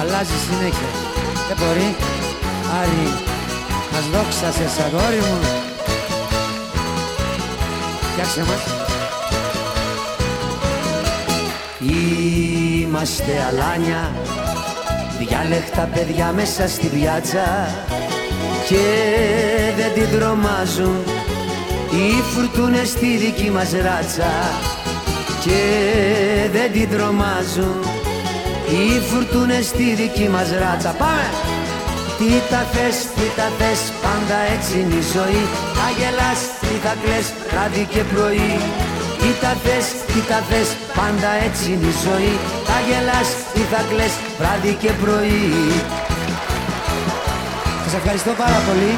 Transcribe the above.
αλλάζει συνέχεια. Δεν μπορεί. Άρη, μας δόξασες αγόρι μου. Φτιάξε μας. Είμαστε αλάνια, διάλεκτα παιδιά μέσα στη πιάτσα και δεν την τρομάζουν οι φουρτούνες στη δική μας ράτσα και δεν την τρομάζουν οι φουρτούνες στη δική μας ράτσα. Πάμε! Τι τα θες, τι τα θες, πάντα έτσι είναι η ζωή. Θα γελάς, τι θα κλαις, βράδυ και πρωί. Τι τα θες, τι τα θες, πάντα έτσι είναι η ζωή. Θα γελάς, τι θα κλαις, βράδυ και πρωί. Σας ευχαριστώ πάρα πολύ